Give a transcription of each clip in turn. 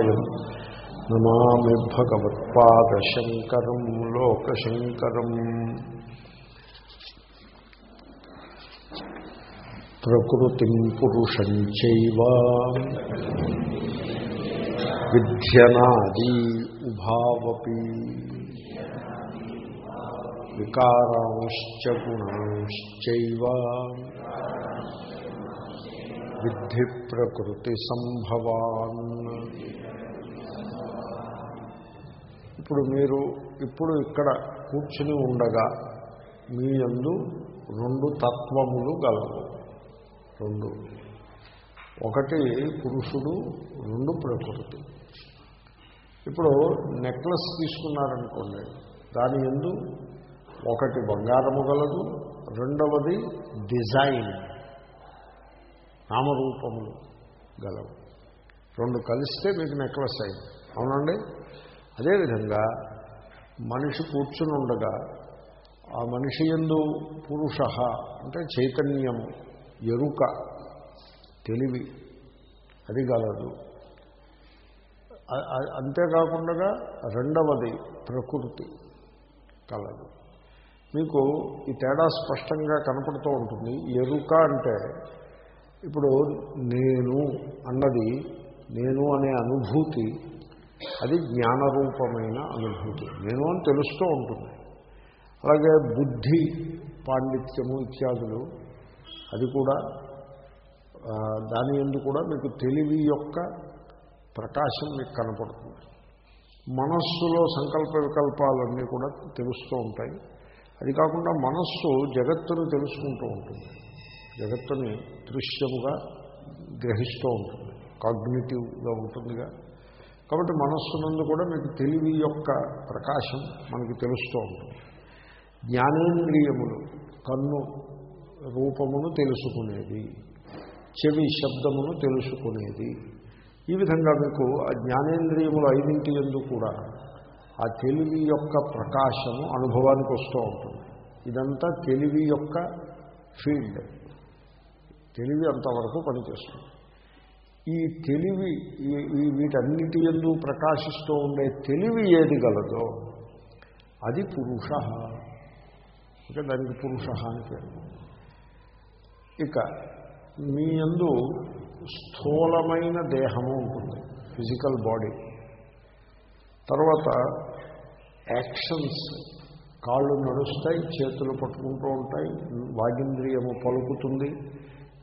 నమామి భగవత్పాదశంకరం లోకశంకరం. ప్రకృతిం పురుషం చైవ. విధ్యనాది ఉభావపి. వికారాంశ్చ గుణాంశ్చైవ. విద్ధి ప్రకృతి సంభవాన్. ఇప్పుడు మీరు ఇప్పుడు ఇక్కడ కూర్చుని ఉండగా మీ యందు రెండు తత్వములు గలవు. రెండు. ఒకటి పురుషుడు రెండు ప్రకృతి. ఇప్పుడు నెక్లెస్ తీసుకున్నారనుకోండి దాని ఎందు ఒకటి బంగారము గలదు రెండవది డిజైన్ నామరూపములు గలవు. రెండు కలిస్తే మీకు నెక్లెస్ అయింది. అవునండి? అదేవిధంగా మనిషి కూర్చుని ఉండగా ఆ మనిషి ఎందు పురుష అంటే చైతన్యము ఎరుక తెలివి అది గలదు అంతేకాకుండా రెండవది ప్రకృతి కలదు. మీకు ఈ తేడా స్పష్టంగా కనపడుతూ ఉంటుంది. ఎరుక అంటే ఇప్పుడు నేను అన్నది నేను అనే అనుభూతి అది జ్ఞానరూపమైన అనుభూతి. నేను అని తెలుస్తూ ఉంటుంది. అలాగే బుద్ధి పాండిత్యము ఇత్యాదులు అది కూడా దాని ఎందు కూడా మీకు తెలివి యొక్క ప్రకాశం మీకు కనపడుతుంది. మనస్సులో సంకల్ప వికల్పాలన్నీ కూడా తెలుస్తూ ఉంటాయి. అది కాకుండా మనస్సు జగత్తును తెలుసుకుంటూ ఉంటుంది. జగత్తుని దృశ్యముగా గ్రహిస్తూ ఉంటుంది. కాగ్నిటివ్గా ఉంటుందిగా. కాబట్టి మనస్సునందు కూడా మీకు తెలివి యొక్క ప్రకాశం మనకి తెలుస్తూ ఉంటుంది. జ్ఞానేంద్రియములు కన్ను రూపమును తెలుసుకునేది చెవి శబ్దమును తెలుసుకునేది. ఈ విధంగా మీకు ఆ జ్ఞానేంద్రియములు ఐదింటి ఎందు కూడా ఆ తెలివి యొక్క ప్రకాశము అనుభవానికి వస్తూ ఉంటుంది. ఇదంతా తెలివి యొక్క ఫీల్డ్. తెలివి అంతవరకు పనిచేస్తుంది. ఈ తెలివి ఈ వీటన్నిటి ఎందు ప్రకాశిస్తూ ఉండే తెలివి ఏది గలదో అది పురుష. ఇక దానికి పురుష అని పేరు. ఇక మీ ఎందు స్థూలమైన దేహము ఉంటుంది ఫిజికల్ బాడీ. తర్వాత యాక్షన్స్ కాళ్ళు నడుస్తాయి చేతులు పట్టుకుంటూ ఉంటాయి వాగింద్రియము పలుకుతుంది.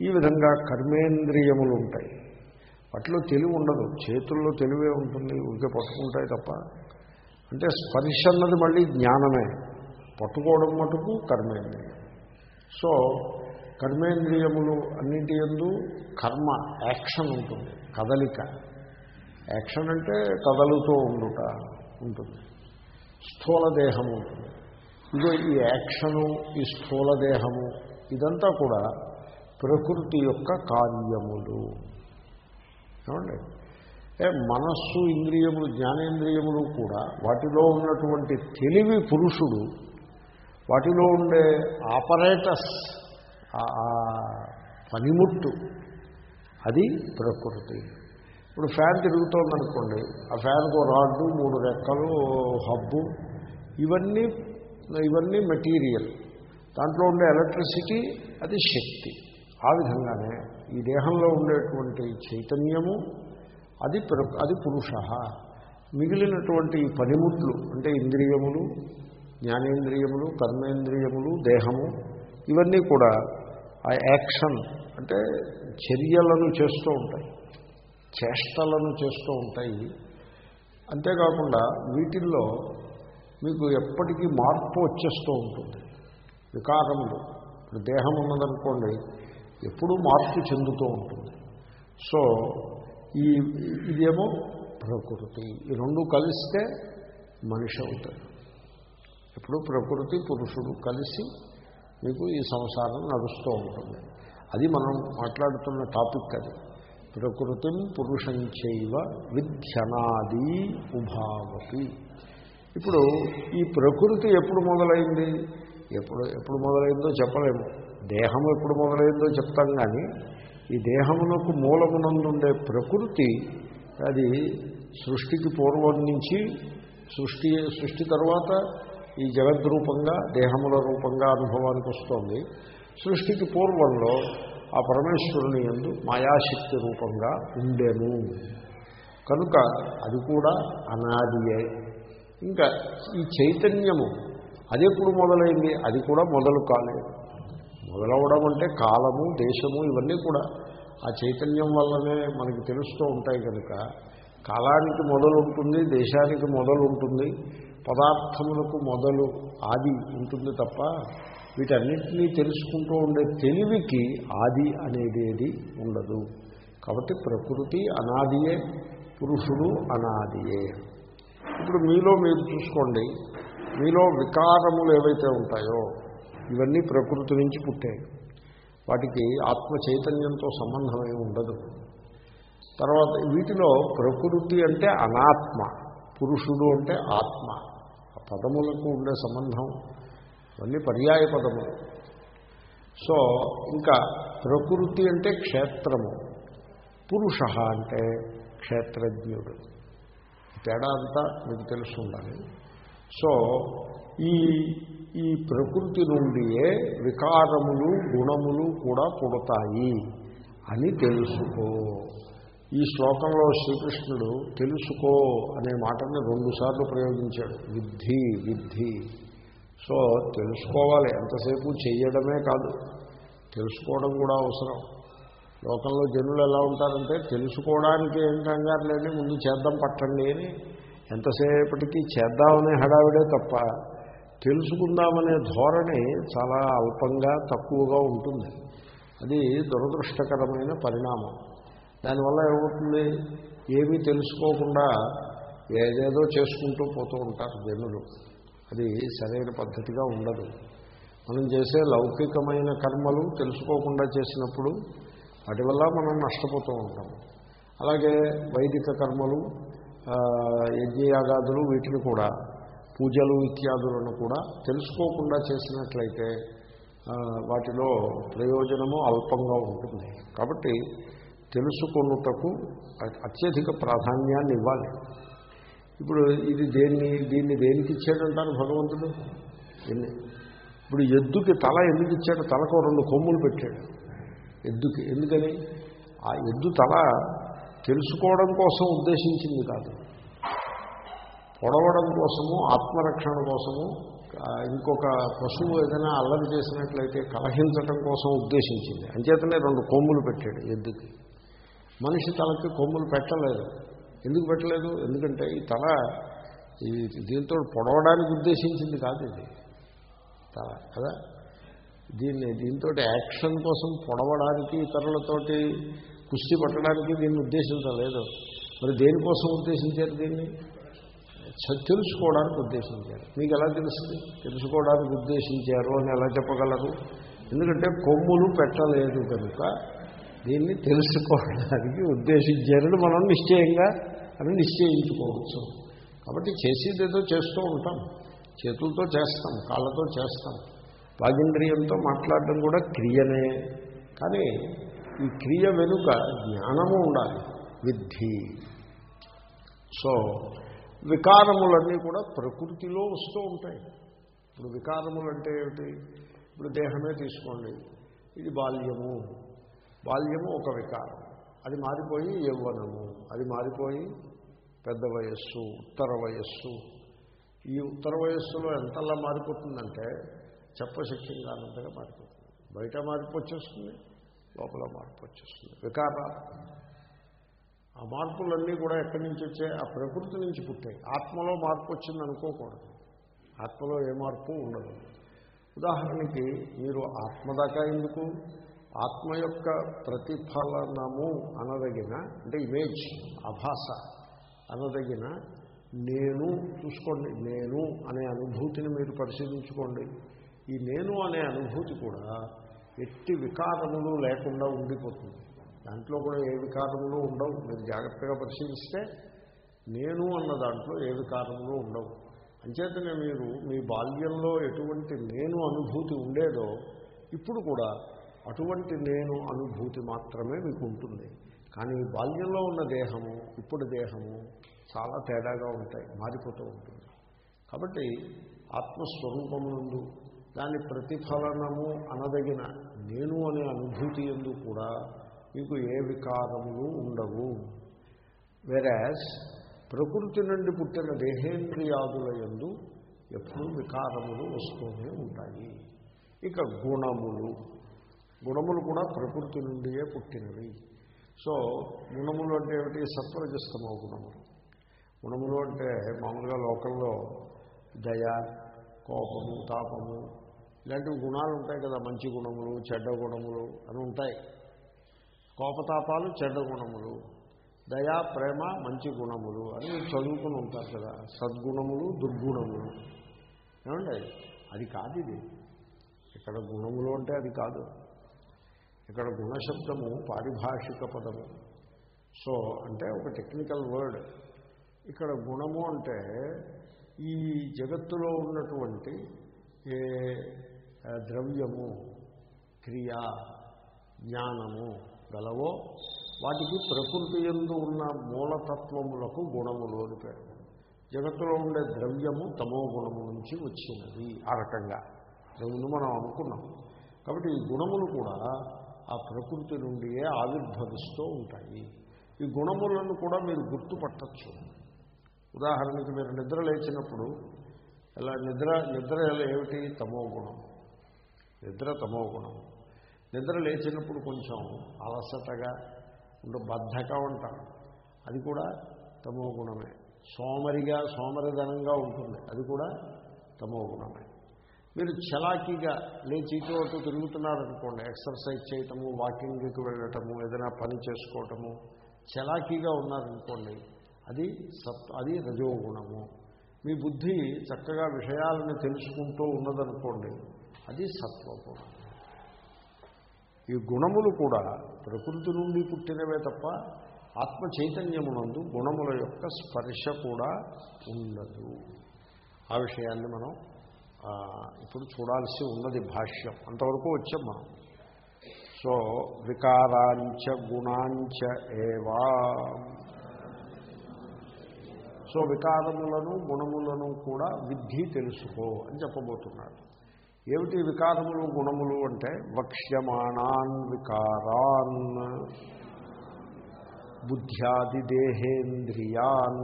ఈ విధంగా కర్మేంద్రియములు ఉంటాయి. వాటిలో తెలివి ఉండదు. చేతుల్లో తెలివే ఉంటుంది ఊరికే పట్టుకుంటాయి తప్ప. అంటే స్పర్శ అన్నది మళ్ళీ జ్ఞానమే. పట్టుకోవడం మటుకు కర్మేంద్రియం. సో కర్మేంద్రియములు అన్నింటి ఎందు కర్మ యాక్షన్ ఉంటుంది కదలిక. యాక్షన్ అంటే కదలుతూ ఉండుట ఉంటుంది. స్థూల దేహము ఉంటుంది. ఇదో ఈ యాక్షను ఈ స్థూల దేహము ఇదంతా కూడా ప్రకృతి యొక్క కార్యములు. ఏమండి మనస్సు ఇంద్రియములు జ్ఞానేంద్రియములు కూడా వాటిలో ఉన్నటువంటి తెలివి పురుషుడు వాటిలో ఉండే ఆపరేటర్స్ పనిముట్టు అది ప్రకృతి. ఇప్పుడు ఫ్యాన్ తిరుగుతోందనుకోండి ఆ ఫ్యాన్కు రాడ్డు మూడు రెక్కలు హబ్బు ఇవన్నీ ఇవన్నీ మెటీరియల్. దాంట్లో ఉండే ఎలక్ట్రిసిటీ అది శక్తి. ఆ విధంగానే ఈ దేహంలో ఉండేటువంటి చైతన్యము అది అది పురుష. మిగిలినటువంటి ఈ పనిముట్లు అంటే ఇంద్రియములు జ్ఞానేంద్రియములు కర్మేంద్రియములు దేహము ఇవన్నీ కూడా ఆ యాక్షన్ అంటే చర్యలను చేస్తూ ఉంటాయి. చేష్టలను చేస్తూ ఉంటాయి. అంతేకాకుండా వీటిల్లో మీకు ఎప్పటికీ మార్పు వచ్చేస్తూ ఉంటుంది. వికారములు ఇప్పుడు దేహం ఉన్నదనుకోండి ఎప్పుడూ మార్పు చెందుతూ ఉంటుంది. సో ఈ ఇదేమో ప్రకృతి. ఈ రెండు కలిస్తే మనిషి అవుతాడు. ఇప్పుడు ప్రకృతి పురుషుడు కలిసి మీకు ఈ సంసారం నడుస్తూ ఉంటుంది. అది మనం మాట్లాడుతున్న టాపిక్ అది. ప్రకృతిం పురుషంచైవ విధ్యనాది ఉభావతి ఇప్పుడు ఈ ప్రకృతి ఎప్పుడు మొదలైంది? ఎప్పుడు ఎప్పుడు మొదలైందో చెప్పలేము. దేహం ఎప్పుడు మొదలైందో చెప్తాం కానీ ఈ దేహమునకు మూలమునందుండే ప్రకృతి అది సృష్టికి పూర్వం నుంచి సృష్టి సృష్టి తర్వాత ఈ జగద్రూపంగా దేహముల రూపంగా అనుభవానికి వస్తోంది. సృష్టికి పూర్వంలో ఆ పరమేశ్వరుని ఎందు మాయాశక్తి రూపంగా ఉండేను. కనుక అది కూడా అనాదియే. ఇంకా ఈ చైతన్యము అది ఎప్పుడు మొదలైంది? అది కూడా మొదలు కాలేదు. మొదలవడం అంటే కాలము దేశము ఇవన్నీ కూడా ఆ చైతన్యం వల్లనే మనకి తెలుస్తూ ఉంటాయి కనుక కాలానికి మొదలు ఉంటుంది దేశానికి మొదలుంటుంది పదార్థములకు మొదలు ఆది ఉంటుంది తప్ప వీటన్నిటినీ తెలుసుకుంటూ ఉండే తెలివికి ఆది అనేది ఉండదు. కాబట్టి ప్రకృతి అనాదియే పురుషుడు అనాదియే. ఇప్పుడు మీలో మీరు చూసుకోండి మీలో వికారములు ఏవైతే ఉంటాయో ఇవన్నీ ప్రకృతి నుంచి పుట్టాయి. వాటికి ఆత్మ చైతన్యంతో సంబంధమై ఉండదు. తర్వాత వీటిలో ప్రకృతి అంటే అనాత్మ పురుషుడు అంటే ఆత్మ. ఆ పదములకు ఉండే సంబంధం ఇవన్నీ పర్యాయ పదములు. సో ఇంకా ప్రకృతి అంటే క్షేత్రము. పురుష అంటే క్షేత్రజ్ఞుడు. తేడా అంతా మీకు తెలుసు ఉండాలి సో ఈ ఈ ప్రకృతి నుండియే వికారములు గుణములు కూడా పుడతాయి అని తెలుసుకో. ఈ శ్లోకంలో శ్రీకృష్ణుడు తెలుసుకో అనే మాటని రెండుసార్లు ప్రయోగించాడు. విద్ధి విద్ధి. సో తెలుసుకోవాలి. ఎంతసేపు చేయడమే కాదు. తెలుసుకోవడం కూడా అవసరం. లోకంలో జనులు ఎలా ఉంటారంటే తెలుసుకోవడానికి ఏం కంగారు లేని ముందు చేద్దాం పట్టండి అని. ఎంతసేపటికి చేద్దామనే హడావిడే తప్ప తెలుసుకుందామనే ధోరణి చాలా అల్పంగా తక్కువగా ఉంటుంది. అది దురదృష్టకరమైన పరిణామం. దానివల్ల ఏమవుతుంది? ఏమీ తెలుసుకోకుండా ఏదేదో చేసుకుంటూ పోతూ ఉంటారు జనులు. అది సరైన పద్ధతిగా ఉండదు. మనం చేసే లౌకికమైన కర్మలు తెలుసుకోకుండా చేసినప్పుడు వాటి వల్ల మనం నష్టపోతూ ఉంటాం. అలాగే వైదిక కర్మలు యజ్ఞయాగాదులు వీటిని కూడా పూజలు ఇత్యాదులను కూడా తెలుసుకోకుండా చేసినట్లయితే వాటిలో ప్రయోజనము అల్పంగా ఉంటుంది. కాబట్టి తెలుసుకొనుటకు అత్యధిక ప్రాధాన్యాన్ని ఇవ్వాలి. ఇప్పుడు ఇది దేన్ని దీన్ని దేనికి ఇచ్చాడంటారు భగవంతుడు? ఎన్ని? ఇప్పుడు ఎద్దుకి తల ఎందుకు ఇచ్చాడు? తలకు రెండు కొమ్ములు పెట్టాడు. ఎద్దుకి ఎందుకని? ఆ ఎద్దు తల తెలుసుకోవడం కోసం ఉద్దేశించింది కాదు. పొడవడం కోసము ఆత్మరక్షణ కోసము ఇంకొక పశువు ఏదైనా అల్లరి చేసినట్లయితే కలహించటం కోసం ఉద్దేశించింది. అంచేతనే రెండు కొమ్ములు పెట్టాడు ఎద్దుకి. మనిషి తలకి కొమ్ములు పెట్టలేదు. ఎందుకు పెట్టలేదు? ఎందుకంటే ఈ తల ఈ దీంతో పొడవడానికి ఉద్దేశించింది కాదు ఇది. తల కదా? దీన్ని దీంతో యాక్షన్ కోసం పొడవడానికి ఇతరులతోటి కుస్తీ పట్టడానికి దీన్ని ఉద్దేశించలేదు. మరి దేనికోసం ఉద్దేశించారు దీన్ని? తెలుసుకోవడానికి ఉద్దేశించారు. మీకు ఎలా తెలుస్తుంది? తెలుసుకోవడానికి ఉద్దేశించారు అని ఎలా చెప్పగలరు? ఎందుకంటే కొమ్ములు పెట్టలేదు కనుక దీన్ని తెలుసుకోవడానికి ఉద్దేశించారని మనం నిశ్చయంగా అని నిశ్చయించుకోవచ్చు. కాబట్టి చేసేదేదో చేస్తూ ఉంటాం. చేతులతో చేస్తాం కాళ్ళతో చేస్తాం. వాగింద్రియంతో మాట్లాడడం కూడా క్రియనే. కానీ ఈ క్రియ వెనుక జ్ఞానము ఉండాలి. విద్ధి. సో వికారములన్నీ కూడా ప్రకృతిలో వస్తూ ఉంటాయి. ఇప్పుడు వికారములు అంటే ఏమిటి? ఇప్పుడు దేహమే తీసుకోండి. ఇది బాల్యము. బాల్యము ఒక వికారం. అది మారిపోయి యవ్వనము అది మారిపోయి పెద్ద వయస్సు ఉత్తర వయస్సు. ఈ ఉత్తర వయస్సులో ఎంతలా మారిపోతుందంటే చెప్పశక్యం కానంతగా మారిపోతుంది. బయట మార్పు వచ్చేస్తుంది లోపల మార్పు వచ్చేస్తుంది. వికారాలు ఆ మార్పులన్నీ కూడా ఎక్కడి నుంచి వచ్చాయి? ఆ ప్రకృతి నుంచి పుట్టాయి. ఆత్మలో మార్పు వచ్చింది అనుకోకూడదు. ఆత్మలో ఏ మార్పు ఉండదు. ఉదాహరణకి మీరు ఆత్మ దాకా ఎందుకు? ఆత్మ యొక్క ప్రతిఫలనము అనదగిన అంటే ఇమేజ్ అభాస అనదగిన నేను చూసుకోండి. నేను అనే అనుభూతిని మీరు పరిశీలించుకోండి. ఈ నేను అనే అనుభూతి కూడా ఎట్టి వికారములు లేకుండా ఉండిపోతుంది. దాంట్లో కూడా ఏ వికారములు ఉండవు. మీరు జాగ్రత్తగా పరిశీలిస్తే నేను అన్న దాంట్లో ఏ వికారములు ఉండవు. అంచేతనే మీరు మీ బాల్యంలో ఎటువంటి నేను అనుభూతి ఉండేదో ఇప్పుడు కూడా అటువంటి నేను అనుభూతి మాత్రమే మీకు ఉంటుంది. కానీ బాల్యంలో ఉన్న దేహము ఇప్పుడు దేహము చాలా తేడాగా ఉంటాయి మారిపోతూ ఉంటుంది. కాబట్టి ఆత్మస్వరూపమునందు దాని ప్రతిఫలనము అనదగిన నేను అనే అనుభూతి ఎందు కూడా మీకు ఏ వికారములు ఉండవు. వెరాజ్ ప్రకృతి నుండి పుట్టిన దేహేంద్రియాదుల ఎందు ఎప్పుడూ వికారములు వస్తూనే ఉంటాయి. ఇక గుణములు. గుణములు కూడా ప్రకృతి నుండియే పుట్టినవి. సో గుణములు అంటే ఏమిటి? సత్వరజస్తమ గుణములు. గుణములు అంటే మామూలుగా లోకల్లో దయ కోపము తాపము ఇలాంటివి గుణాలు ఉంటాయి కదా. మంచి గుణములు చెడ్డ గుణములు అని ఉంటాయి. కోపతాపాలు చెడ్డ గుణములు దయా ప్రేమ మంచి గుణములు అని మీరు చదువుకుని ఉంటారు కదా. సద్గుణములు దుర్గుణములు. ఏమండి? అది కాదు ఇది. ఇక్కడ గుణములు అంటే అది కాదు. ఇక్కడ గుణశబ్దము పారిభాషిక పదము. సో అంటే ఒక టెక్నికల్ వర్డ్. ఇక్కడ గుణము అంటే ఈ జగత్తులో ఉన్నటువంటి ఏ ద్రవ్యము క్రియ జ్ఞానము గలవో వాటికి ప్రకృతి ఎందు ఉన్న మూలతత్వములకు గుణములు అని పేరు. జగత్తులో ఉండే ద్రవ్యము తమో గుణము నుంచి వచ్చినది ఆ రకంగా. ముందు మనం అనుకున్నాం. కాబట్టి ఈ గుణములు కూడా ఆ ప్రకృతి నుండియే ఆవిర్భవిస్తూ ఉంటాయి. ఈ గుణములను కూడా మీరు గుర్తుపట్టచ్చు. ఉదాహరణకి మీరు నిద్ర లేచినప్పుడు ఎలా నిద్ర నిద్ర ఏమిటి? తమో గుణం. నిద్ర తమో గుణం. నిద్ర లేచినప్పుడు కొంచెం అలసటగా ఉండు బద్ధగా ఉంటారు అది కూడా తమో గుణమే. సోమరిగా సోమరిధనంగా ఉంటుంది. అది కూడా తమో గుణమే. మీరు చలాకీగా లేచి ఇటు అటు తిరుగుతున్నారనుకోండి ఎక్సర్సైజ్ చేయటము వాకింగ్కి వెళ్ళటము ఏదైనా పని చేసుకోవటము చలాకీగా ఉన్నారనుకోండి అది సత్ అది రజోగుణము. మీ బుద్ధి చక్కగా విషయాలను తెలుసుకుంటూ ఉన్నదనుకోండి అది సత్వగుణం. ఈ గుణములు కూడా ప్రకృతి నుండి పుట్టినవే తప్ప ఆత్మ చైతన్యమునందు గుణముల యొక్క స్పర్శ కూడా ఉండదు. ఆ విషయాన్ని మనం ఇప్పుడు చూడాల్సి ఉన్నది భాష్యం. అంతవరకు వచ్చాం మనం. సో వికారాంచ గుణాంచ ఏవా. సో వికారములను గుణములను కూడా విద్ధి తెలుసుకో అని చెప్పబోతున్నాడు ఏమిటి వికారములు గుణములు అంటే వక్ష్యమాణాన్ వికారాన్ బుద్ధ్యాదిదేహేంద్రియాన్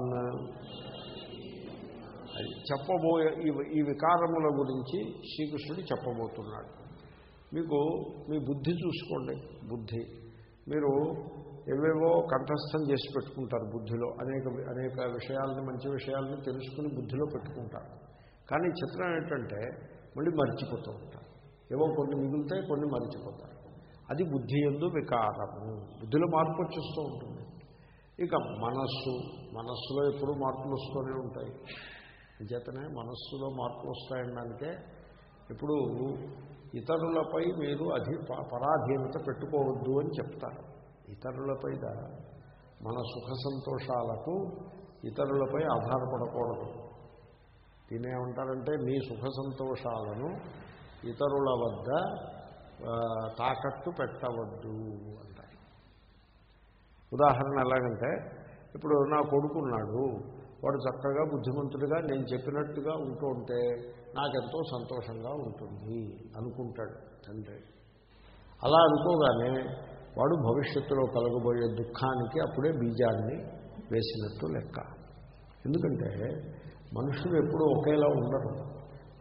అది చెప్పబోయే ఈ ఈ వికారముల గురించి శ్రీకృష్ణుడు చెప్పబోతున్నాడు. మీకు మీ బుద్ధి చూసుకోండి బుద్ధి. మీరు ఏవేవో కంఠస్థం చేసి పెట్టుకుంటారు బుద్ధిలో. అనేక అనేక విషయాలని మంచి విషయాలని తెలుసుకుని బుద్ధిలో పెట్టుకుంటారు. కానీ చిత్రం ఏంటంటే మళ్ళీ మర్చిపోతూ ఉంటారు. ఏవో కొన్ని మిగులుతాయి కొన్ని మర్చిపోతారు. అది బుద్ధి ఎందు వికారము బుద్ధిలో మార్పు వచ్చేస్తూ ఉంటుంది. ఇక మనస్సు మనస్సులో ఎప్పుడూ మార్పులు వస్తూనే ఉంటాయి. అంచేతనే మనస్సులో మార్పులు వస్తాయనడానికే ఇప్పుడు ఇతరులపై మీరు అధి ప- పరాధీనత పెట్టుకోవద్దు అని చెప్తారు. ఇతరులపై మన సుఖ సంతోషాలకు ఇతరులపై ఆధారపడకూడదు. దీన్నేమంటారంటే మీ సుఖ సంతోషాలను ఇతరుల వద్ద తాకట్టు పెట్టవద్దు అంటారు. ఉదాహరణ ఎలాగంటే ఇప్పుడు నా కొడుకున్నాడు వాడు చక్కగా బుద్ధిమంతుడిగా నేను చెప్పినట్టుగా ఉంటూ ఉంటే నాకెంతో సంతోషంగా ఉంటుంది అనుకుంటాడు తండ్రి. అలా అనుకోగానే వాడు భవిష్యత్తులో కలగబోయే దుఃఖానికి అప్పుడే బీజాన్ని వేసినట్టు లెక్క. ఎందుకంటే మనుషులు ఎప్పుడూ ఒకేలా ఉండరు.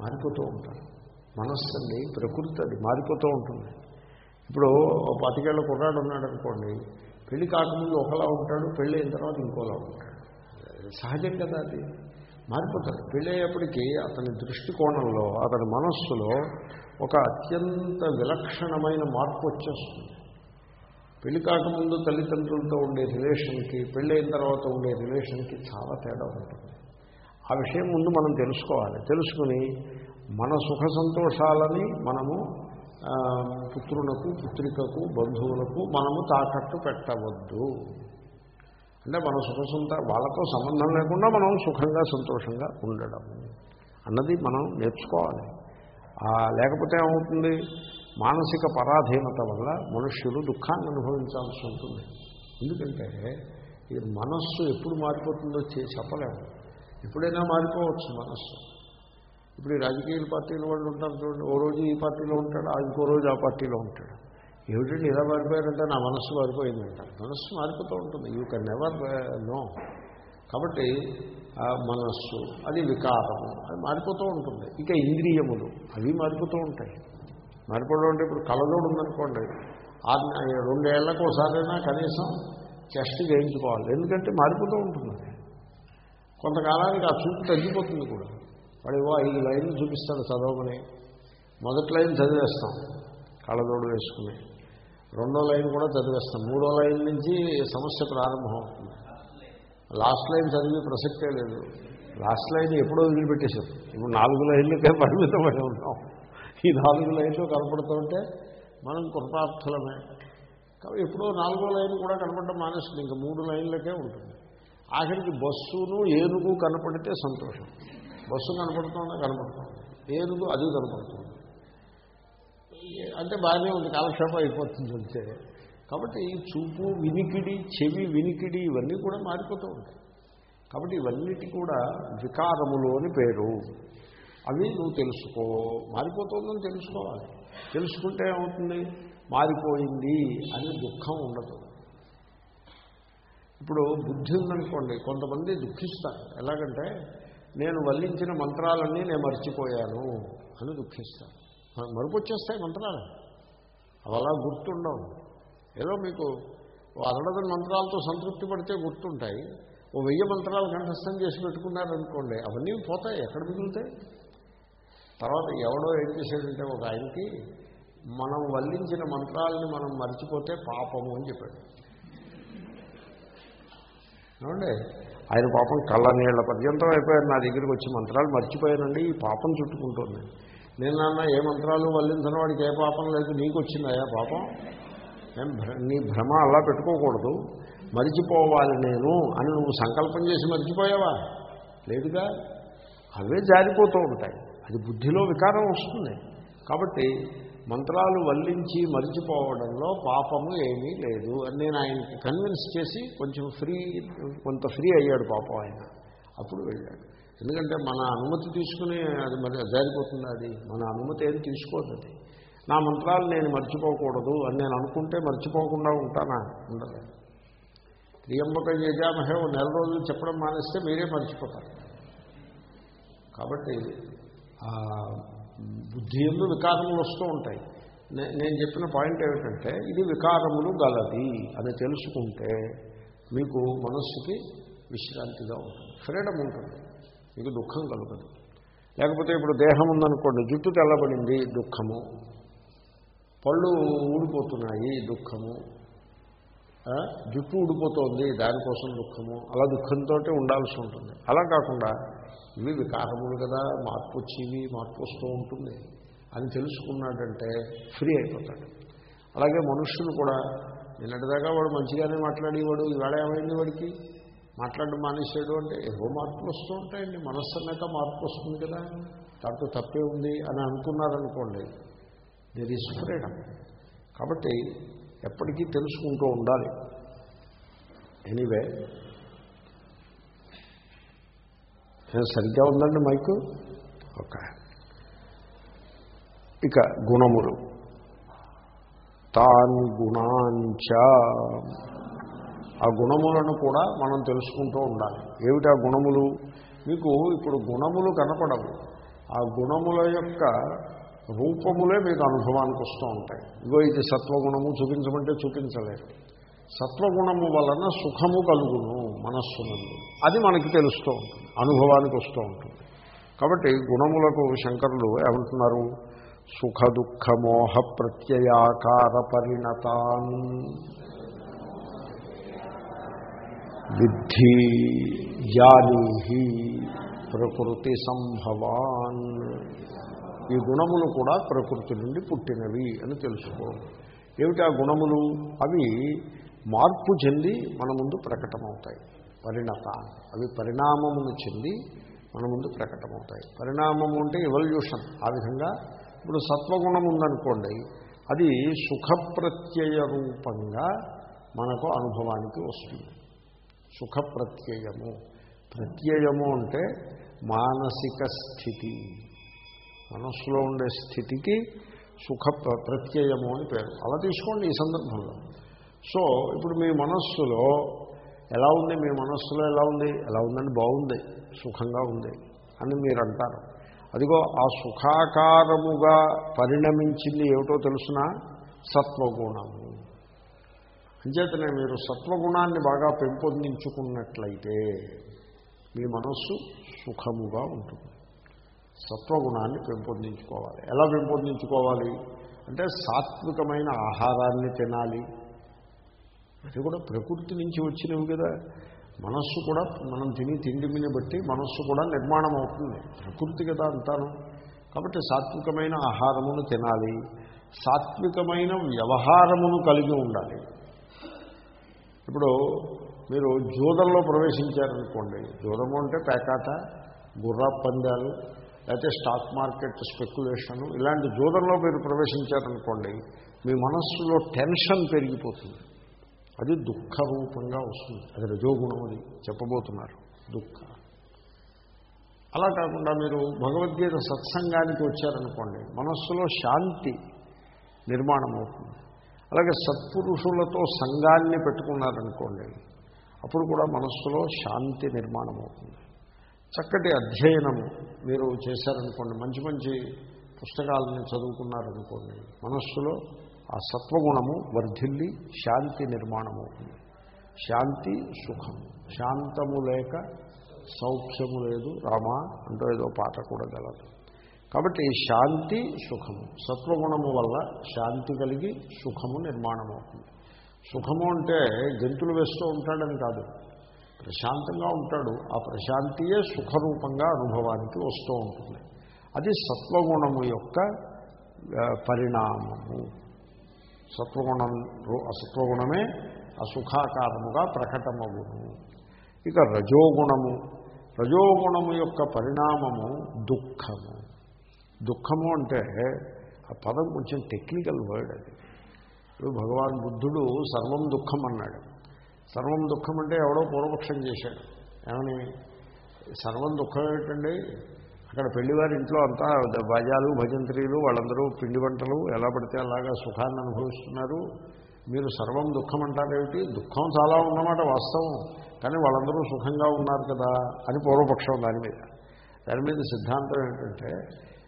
మారిపోతూ ఉంటారు. మనస్సు అండి ప్రకృతి అది మారిపోతూ ఉంటుంది. ఇప్పుడు పాతికేళ్ళ కుర్రాడు ఉన్నాడు అనుకోండి పెళ్ళి కాకముందు ఒకలా ఉంటాడు పెళ్ళి అయిన తర్వాత ఇంకోలా ఉంటాడు. సహజం కదా అది. మారిపోతాడు పెళ్ళి అయ్యేప్పటికీ అతని దృష్టికోణంలో అతని మనస్సులో ఒక అత్యంత విలక్షణమైన మార్పు వచ్చేస్తుంది. పెళ్ళి కాకముందు తల్లిదండ్రులతో ఉండే రిలేషన్కి పెళ్ళి అయిన తర్వాత ఉండే రిలేషన్కి చాలా తేడా ఉంటుంది. ఆ విషయం ముందు మనం తెలుసుకోవాలి. తెలుసుకుని మన సుఖ సంతోషాలని మనము పుత్రులకు పుత్రికకు బంధువులకు మనము తాకట్టు పెట్టవద్దు. అంటే మన సుఖ సంత వాళ్ళతో సంబంధం లేకుండా మనం సుఖంగా సంతోషంగా ఉండడం అన్నది మనం నేర్చుకోవాలి. లేకపోతే ఏమవుతుంది? మానసిక పరాధీనత వల్ల మనుష్యులు దుఃఖాన్ని అనుభవించాల్సి ఉంటుంది. ఎందుకంటే ఈ మనస్సు ఎప్పుడు మారిపోతుందో చెప్పలేము. ఎప్పుడైనా మారిపోవచ్చు మనస్సు. ఇప్పుడు రాజకీయ పార్టీల వాళ్ళు ఉంటారు చూడండి ఓ రోజు ఈ పార్టీలో ఉంటాడు ఇంకో రోజు ఆ పార్టీలో ఉంటాడు. ఏమిటండి ఇలా మారిపోయారంటే నా మనస్సు మారిపోయిందంటారు మనస్సు మారిపోతూ ఉంటుంది. యూ కెన్ నెవర్ నో కాబట్టి ఆ మనస్సు అది వికారము అది మారిపోతూ ఉంటుంది. ఇక ఇంద్రియములు అవి మారిపోతూ ఉంటాయి. మారిపోవడం అంటే ఇప్పుడు కళ్ళజోడు ఉందనుకోండి ఆరు రెండేళ్ళకు ఒకసారైనా కనీసం చెస్ట్ చేయించుకోవాలి. ఎందుకంటే మారిపోతూ ఉంటుంది కొంతకాలానికి ఆ చూపు తగ్గిపోతుంది కూడా. వాడు ఇవో ఐదు లైన్లు చూపిస్తాడు చదవమని. మొదటి లైన్ చదివేస్తాం కళ్ళదోడు వేసుకుని. రెండో లైన్ కూడా చదివేస్తాం. మూడో లైన్ నుంచి సమస్య ప్రారంభం అవుతుంది. లాస్ట్ లైన్ చదివి ప్రసక్తే లేదు. లాస్ట్ లైన్ ఎప్పుడో వదిలిపెట్టేశాం ఇప్పుడు నాలుగు లైన్లకే పరిమితమై ఉన్నాం. ఈ నాలుగు లైన్లు కనపడుతుంటే మనం కృతార్థులమే. కాబట్టి ఎప్పుడో నాలుగో లైన్ కూడా కనపడడం మానేస్తుంది. ఇంకా మూడు లైన్లకే ఉంటుంది. ఆఖరికి బస్సును ఏనుగు కనపడితే సంతోషం. బస్సు కనపడుతుందా? కనపడుతుంది. ఏనుగు అది కనపడుతుంది. అంటే బాగానే ఉంది కాలక్షేపం అయిపోతుంది అంతే. కాబట్టి ఈ చూపు వినికిడి చెవి వినికిడి ఇవన్నీ కూడా మారిపోతూ ఉంటాయి. కాబట్టి ఇవన్నిటి కూడా వికారములు అని పేరు. అవి నువ్వు తెలుసుకో. మారిపోతుందని తెలుసుకోవాలి. తెలుసుకుంటే ఏమవుతుంది? మారిపోయింది అని దుఃఖం ఉండదు. ఇప్పుడు బుద్ధి ఉందనుకోండి కొంతమంది దుఃఖిస్తారు. ఎలాగంటే నేను వల్లించిన మంత్రాలన్నీ నేను మర్చిపోయాను అని దుఃఖిస్తాను మరుపు వచ్చేస్తాయి మంత్రాలు. అవి అలా గుర్తుండవు. ఏదో మీకు ఓ మంత్రాలతో సంతృప్తి పడితే గుర్తుంటాయి. ఓ వెయ్యి మంత్రాలు కంఠస్థం చేసి పెట్టుకున్నారనుకోండి అవన్నీ పోతాయి ఎక్కడ మిగులుతాయి? తర్వాత ఎవడో ఏం చేశాడంటే ఒక ఆయనకి మనం వల్లించిన మంత్రాలని మనం మర్చిపోతే పాపము అని చెప్పాడు. ఏమండి ఆయన పాపం కళ్ళ నీళ్ళ పర్యంతం అయిపోయారు. నా దగ్గరికి వచ్చి మంత్రాలు మర్చిపోయానండి. ఈ పాపం చుట్టుకుంటుంది. నేను నాన్న ఏ మంత్రాలు వల్లించిన? వాడికి ఏ పాపం లేదు? నీకు వచ్చిందయా పాపం? నీ భ్రమ అలా పెట్టుకోకూడదు. మరిచిపోవాలి నేను అని నువ్వు సంకల్పం చేసి మర్చిపోయావా? లేదుగా. అవే జారిపోతూ ఉంటాయి. అది బుద్ధిలో వికారం వస్తుంది. కాబట్టి మంత్రాలు వల్లించి మరిచిపోవడంలో పాపము ఏమీ లేదు అని నేను ఆయనకి కన్విన్స్ చేసి కొంచెం ఫ్రీ కొంత ఫ్రీ అయ్యాడు పాపం ఆయన. అప్పుడు వెళ్ళాడు. ఎందుకంటే మన అనుమతి తీసుకుని అది మరి జారిపోతుంది అది. మన అనుమతి ఏం తీసుకోదు నా మంత్రాలు నేను మర్చిపోకూడదు అని నేను అనుకుంటే మర్చిపోకుండా ఉంటానా? ఉండదు త్రియంబక యజామహే ఓ నెల రోజులు చెప్పడం మానేస్తే మీరే మర్చిపోతారు. కాబట్టి బుద్ధి ఎందు వికారములు వస్తూ ఉంటాయి. నేను చెప్పిన పాయింట్ ఏమిటంటే ఇది వికారములు గలది అని తెలుసుకుంటే మీకు మనస్సుకి విశ్రాంతిగా ఉంటుంది. ఫ్రీడమ్ ఉంటుంది. మీకు దుఃఖం కలుగదు. లేకపోతే ఇప్పుడు దేహం ఉందనుకోండి జుట్టు తెల్లబడింది దుఃఖము. పళ్ళు ఊడిపోతున్నాయి దుఃఖము. జుట్టు ఊడిపోతుంది దానికోసం దుఃఖము. అలా దుఃఖంతో ఉండాల్సి ఉంటుంది. అలా కాకుండా ఇవి వికారములు కదా మార్పు వచ్చేవి మార్పు వస్తూ ఉంటుంది అని తెలుసుకున్నాడంటే ఫ్రీ అయిపోతాడు. అలాగే మనుష్యులు కూడా నిన్నటిదాకా వాడు మంచిగానే మాట్లాడేవాడు ఈవేళ ఏమైంది వాడికి? మాట్లాడడం మానేసాడు అంటే ఏవో మార్పులు వస్తూ ఉంటాయండి మనస్సు అన్నాక మార్పు వస్తుంది కదా దాంట్లో తప్పే ఉంది అని అనుకున్నారనుకోండి దేర్ ఈజ్ ఫ్రీడమ్ కాబట్టి ఎప్పటికీ తెలుసుకుంటూ ఉండాలి. ఎనీవే సరిగ్గా ఉందండి మైకు? ఓకే. ఇక గుణములు. తాన్ గుణాంచ. ఆ గుణములను కూడా మనం తెలుసుకుంటూ ఉండాలి. ఏమిటి ఆ గుణములు? మీకు ఇప్పుడు గుణములు కనపడవు. ఆ గుణముల యొక్క రూపములే మీకు అనుభవానికి వస్తూ ఉంటాయి. ఇగో ఇది సత్వగుణము చూపించమంటే చూపించలేరు సత్వగుణము వలన సుఖము కలుగును మనస్సునందు. అది మనకి తెలుస్తూ ఉంటుంది అనుభవానికి వస్తూ ఉంటుంది. కాబట్టి గుణములకు శంకరులు ఏమంటున్నారు? సుఖ దుఃఖ మోహ ప్రత్యయాకార పరిణతాన్ విద్ధి జానీహి ప్రకృతి సంభవాన్. ఈ గుణములు కూడా ప్రకృతి నుండి పుట్టినవి అని తెలుసుకో ఏమిటి ఆ గుణములు? అవి మార్పు చెంది మన ముందు ప్రకటమవుతాయి. పరిణత. అవి పరిణామమును చెంది మన ముందు ప్రకటమవుతాయి. పరిణామము అంటే ఎవల్యూషన్ ఆ విధంగా ఇప్పుడు సత్వగుణం ఉందనుకోండి అది సుఖప్రత్యయ రూపంగా మనకు అనుభవానికి వస్తుంది. సుఖ ప్రత్యయము అంటే మానసిక స్థితి. మనస్సులో ఉండే స్థితికి సుఖ ప్ర- ప్రత్యయము అని పేరు. అలా తీసుకోండి ఈ సందర్భంలో. సో ఇప్పుడు మీ మనస్సులో ఎలా ఉంది మీ మనస్సులో ఎలా ఉంది? ఎలా ఉందని బాగుంది సుఖంగా ఉంది అని మీరు అంటారు అదిగో ఆ సుఖాకారముగా పరిణమించింది ఏమిటో తెలుసిన సత్వగుణము. అంచేతనే మీరు సత్వగుణాన్ని బాగా పెంపొందించుకున్నట్లయితే మీ మనస్సు సుఖముగా ఉంటుంది. సత్వగుణాన్ని పెంపొందించుకోవాలి. ఎలా పెంపొందించుకోవాలి? అంటే సాత్వికమైన ఆహారాన్ని తినాలి. అది కూడా ప్రకృతి నుంచి వచ్చినవి కదా. మనస్సు కూడా మనం తిని తిండిమిని బట్టి మనస్సు కూడా నిర్మాణం అవుతుంది. ప్రకృతి కదా అంటాను కాబట్టి సాత్వికమైన ఆహారమును తినాలి. సాత్వికమైన వ్యవహారమును కలిగి ఉండాలి. ఇప్పుడు మీరు జూదంలో ప్రవేశించారనుకోండి. జూదము అంటే పేకాట గుర్రా పందాలు లేకపోతే స్టాక్ మార్కెట్ స్పెక్యులేషను ఇలాంటి జూదంలో మీరు ప్రవేశించారనుకోండి మీ మనస్సులో టెన్షన్ పెరిగిపోతుంది. అది దుఃఖ రూపంగా వస్తుంది. అది రజోగుణం అది చెప్పబోతున్నారు. దుఃఖ. అలా కాకుండా మీరు భగవద్గీత సత్సంగానికి వచ్చారనుకోండి మనస్సులో శాంతి నిర్మాణం అవుతుంది అలాగే సత్పురుషులతో సంఘాన్ని పెట్టుకున్నారనుకోండి అప్పుడు కూడా మనస్సులో శాంతి నిర్మాణం అవుతుంది చక్కటి అధ్యయనము మీరు చేశారనుకోండి మంచి మంచి పుస్తకాలను చదువుకున్నారనుకోండి మనస్సులో ఆ సత్వగుణము వర్ధిల్లి శాంతి నిర్మాణం అవుతుంది. శాంతి సుఖం. శాంతము లేక సౌఖ్యము లేదు. రామ అంటూ ఏదో పాట కూడా గలదు. కాబట్టి శాంతి సుఖము సత్వగుణము వల్ల శాంతి కలిగి సుఖము నిర్మాణం అవుతుంది. సుఖము అంటే గెంతులు వేస్తూ ఉంటాడని కాదు. ప్రశాంతంగా ఉంటాడు. ఆ ప్రశాంతియే సుఖరూపంగా అనుభవానికి వస్తూ ఉంటుంది. అది సత్వగుణము యొక్క పరిణామము. సత్వగుణం రూ- అసత్వగుణమే అసుఖాకారముగా ప్రకటమగును. ఇక రజోగుణము. రజోగుణము యొక్క పరిణామము దుఃఖము. దుఃఖము అంటే ఆ పదం కొంచెం టెక్నికల్ వర్డ్ అది. ఇప్పుడు భగవాన్ బుద్ధుడు సర్వం దుఃఖం అన్నాడు. సర్వం దుఃఖం అంటే ఎవడో పూర్వపక్షం చేశాడు. ఏమని? సర్వం దుఃఖం ఏమిటండి? అక్కడ పెళ్ళివారి ఇంట్లో అంతా భజాలు భజంత్రీలు వాళ్ళందరూ పిండి వంటలు ఎలా పడితే అలాగా సుఖాన్ని అనుభవిస్తున్నారు. మీరు సర్వం దుఃఖం అంటారేమిటి? దుఃఖం చాలా ఉన్నమాట వాస్తవం. కానీ వాళ్ళందరూ సుఖంగా ఉన్నారు కదా అని పూర్వపక్షం దాని మీద. దాని మీద సిద్ధాంతం ఏంటంటే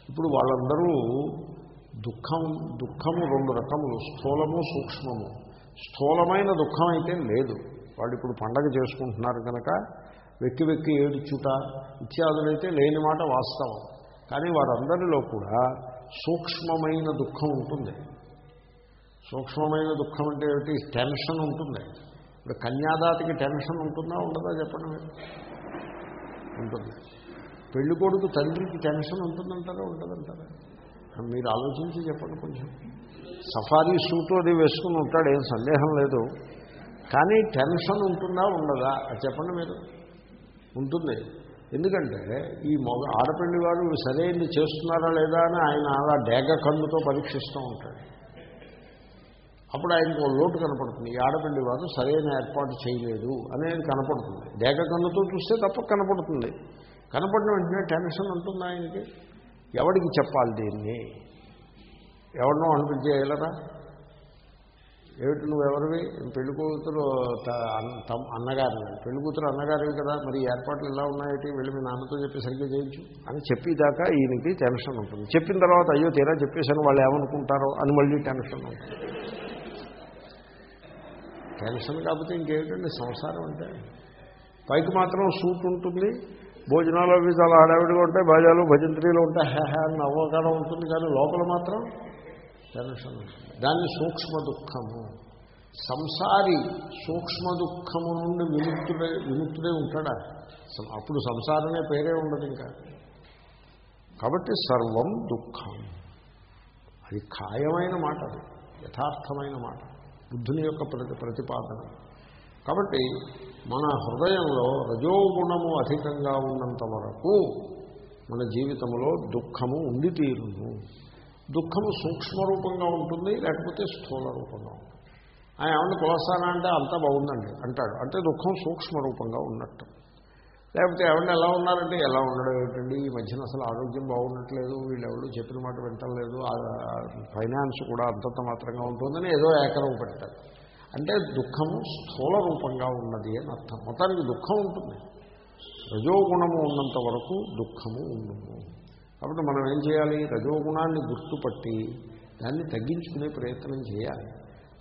ఇప్పుడు వాళ్ళందరూ దుఃఖం దుఃఖము రెండు రకములు స్థూలము సూక్ష్మము. స్థూలమైన దుఃఖం అయితే లేదు. వాళ్ళు ఇప్పుడు పండగ చేసుకుంటున్నారు కనుక వెక్కి వెక్కి ఏడుచుట ఇత్యాదులైతే లేని మాట వాస్తవం. కానీ వారందరిలో కూడా సూక్ష్మమైన దుఃఖం ఉంటుంది. సూక్ష్మమైన దుఃఖం అంటే ఏమిటి? టెన్షన్ ఉంటుంది. ఇప్పుడు కన్యాదాతికి టెన్షన్ ఉంటుందా ఉండదా చెప్పండి మీరు? ఉంటుంది. పెళ్ళి కొడుకు తండ్రికి టెన్షన్ ఉంటుందంటారా ఉంటుందంటారా మీరు ఆలోచించి చెప్పండి కొంచెం. సఫారీ సూట్ అది వేసుకుని ఉంటాడు ఏం సందేహం లేదు. కానీ టెన్షన్ ఉంటుందా ఉండదా? అది చెప్పండి మీరు. ఉంటుంది. ఎందుకంటే ఈ మగ ఆడపిల్లి వాడు సరైనది చేస్తున్నారా లేదా అని ఆయన అలా డేగ కన్నుతో పరీక్షిస్తూ ఉంటాడు. అప్పుడు ఆయనకు లోటు కనపడుతుంది. ఈ ఆడపిల్లి వారు సరైన ఏర్పాటు చేయలేదు అనేది కనపడుతుంది. డేగ కన్నుతో చూస్తే తప్ప కనపడుతుంది. కనపడిన వెంటనే టెన్షన్ ఉంటుంది ఆయనకి. ఎవడికి చెప్పాలి దీన్ని? ఎవరినో అనిపించేయగలరా ఏమిటి నువ్వెవరివి పెళ్ళి కూతురు త- అన్న- అన్నగారిని. పెళ్ళి కూతురు అన్నగారివి కదా. మరి ఏర్పాట్లు ఎలా ఉన్నాయేటి? వెళ్ళి మీ నాన్నతో చెప్పి సరిగ్గా చేయించు. అని చెప్పేదాకా ఈయనకి టెన్షన్ ఉంటుంది. చెప్పిన తర్వాత అయ్యో తీరా చెప్పేశాను వాళ్ళు ఏమనుకుంటారో? అని మళ్ళీ టెన్షన్ ఉంటుంది. టెన్షన్ కాకపోతే ఇంకేమిటండి? సంసారం అంటే. పైకి మాత్రం సూట్ ఉంటుంది. భోజనాలు అవి చాలా ఆడావిడిగా ఉంటాయి. బాజాలు భజంత్రీలు ఉంటాయి. హే హే అని నవ్వకాలం ఉంటుంది. కానీ లోపల మాత్రం టెన్షన్ దాన్ని సూక్ష్మ దుఃఖము సంసారి సూక్ష్మ దుఃఖము నుండి విముక్తుడే విముక్తుడే ఉంటాడా? అప్పుడు సంసారమే పేరే ఉండదు ఇంకా. కాబట్టి సర్వం దుఃఖం. అది ఖాయమైన మాట అది. యథార్థమైన మాట. బుద్ధుని యొక్క ప్రతి ప్రతిపాదన. కాబట్టి మన హృదయంలో రజోగుణము అధికంగా ఉన్నంత వరకు మన జీవితంలో దుఃఖము ఉండి తీరును. దుఃఖము సూక్ష్మ రూపంగా ఉంటుంది లేకపోతే స్థూల రూపంగా ఉంటుంది. ఆయన ఏమన్నా కులస్థానా అంటే అంతా బాగుందండి అంటాడు. అంటే దుఃఖం సూక్ష్మ రూపంగా ఉన్నట్టు. లేకపోతే ఎవరిని ఎలా ఉన్నారంటే ఎలా ఉండడం ఏమిటండి? ఈ మధ్యన అసలు ఆరోగ్యం బాగుండట్లేదు వీళ్ళెవరు చెప్పిన మాట వింటలేదు ఆ ఫైనాన్స్ కూడా అంతంత మాత్రంగా ఉంటుందని ఏదో ఏకరం పెడతారు అంటే దుఃఖము స్థూల రూపంగా ఉన్నది అని అర్థం. మొత్తానికి దుఃఖం ఉంటుంది. రజోగుణము ఉన్నంత వరకు దుఃఖము ఉండదు కాబట్టి మనం ఏం చేయాలి? రజోగుణాన్ని గుర్తుపట్టి దాన్ని తగ్గించుకునే ప్రయత్నం చేయాలి.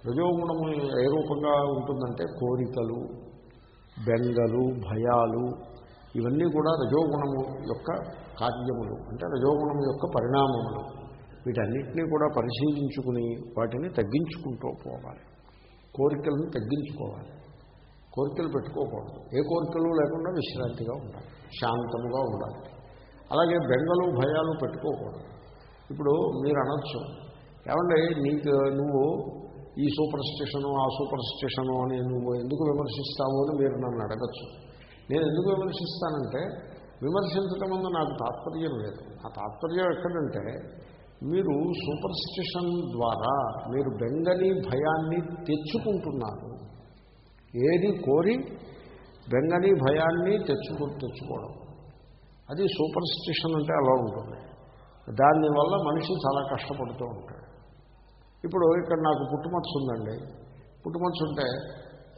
రజోగుణము ఏ రూపంగా ఉంటుందంటే కోరికలు బెంగలు భయాలు ఇవన్నీ కూడా రజోగుణము యొక్క కార్యములు. అంటే రజోగుణము యొక్క పరిణామములు. వీటన్నిటినీ కూడా పరిశీలించుకుని వాటిని తగ్గించుకుంటూ పోవాలి. కోరికలను తగ్గించుకోవాలి. కోరికలు పెట్టుకోకూడదు. ఏ కోరికలు లేకుండా విశ్రాంతిగా ఉండాలి. శాంతముగా ఉండాలి. అలాగే బెంగలు భయాలు పెట్టుకోకూడదు. ఇప్పుడు మీరు అనొచ్చు. ఏమంటే నీకు నువ్వు ఈ సూపర్ స్టేషను ఆ సూపర్ స్టేషను అని నువ్వు ఎందుకు విమర్శిస్తావు అని మీరు నన్ను అడగచ్చు. నేను ఎందుకు విమర్శిస్తానంటే విమర్శించడం ముందు నాకు తాత్పర్యం లేదు. ఆ తాత్పర్యం ఎక్కడంటే మీరు సూపర్ స్టిషన్ ద్వారా మీరు బెంగని భయాన్ని తెచ్చుకుంటున్నారు. ఏది కోరి బెంగని భయాన్ని తెచ్చుకు తెచ్చుకోవడం. అది సూపర్ స్టిషన్ అంటే అలా ఉంటుంది. దానివల్ల మనిషి చాలా కష్టపడుతూ ఉంటాడు. ఇప్పుడు ఇక్కడ నాకు పుట్టుమచ్చ ఉందండి. పుట్టుమచ్చ ఉంటే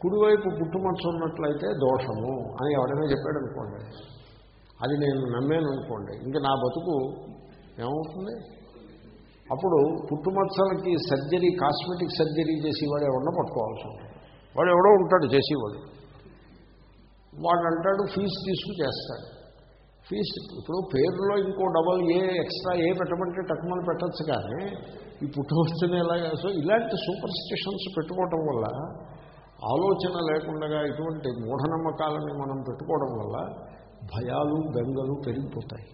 కుడివైపు పుట్టుమచ్చ ఉన్నట్లయితే దోషము అని ఎవరైనా చెప్పాడు అనుకోండి అది నేను నమ్మాను అనుకోండి. ఇంకా నా బతుకు ఏమవుతుంది? అప్పుడు పుట్టుమచ్చలకి సర్జరీ కాస్మెటిక్ సర్జరీ చేసేవాడు ఎవడన్నా పట్టుకోవాల్సి ఉంటుంది. వాడు ఎవడో ఉంటాడు చేసేవాడు. వాడు అంటాడు ఫీజు తీసుకు చేస్తాడు. ఫీజు. ఇప్పుడు పేరులో ఇంకో డబల్ ఏ ఎక్స్ట్రా ఏ పెట్టమంటే టక్మని పెట్టచ్చు కానీ ఈ పుట్టుమచ్చని ఎలాగా సో ఇలాంటి సూపర్ స్టిషన్స్ పెట్టుకోవటం వల్ల ఆలోచన లేకుండా ఇటువంటి మూఢనమ్మకాలని మనం పెట్టుకోవడం వల్ల భయాలు బెంగలు పెరిగిపోతాయి.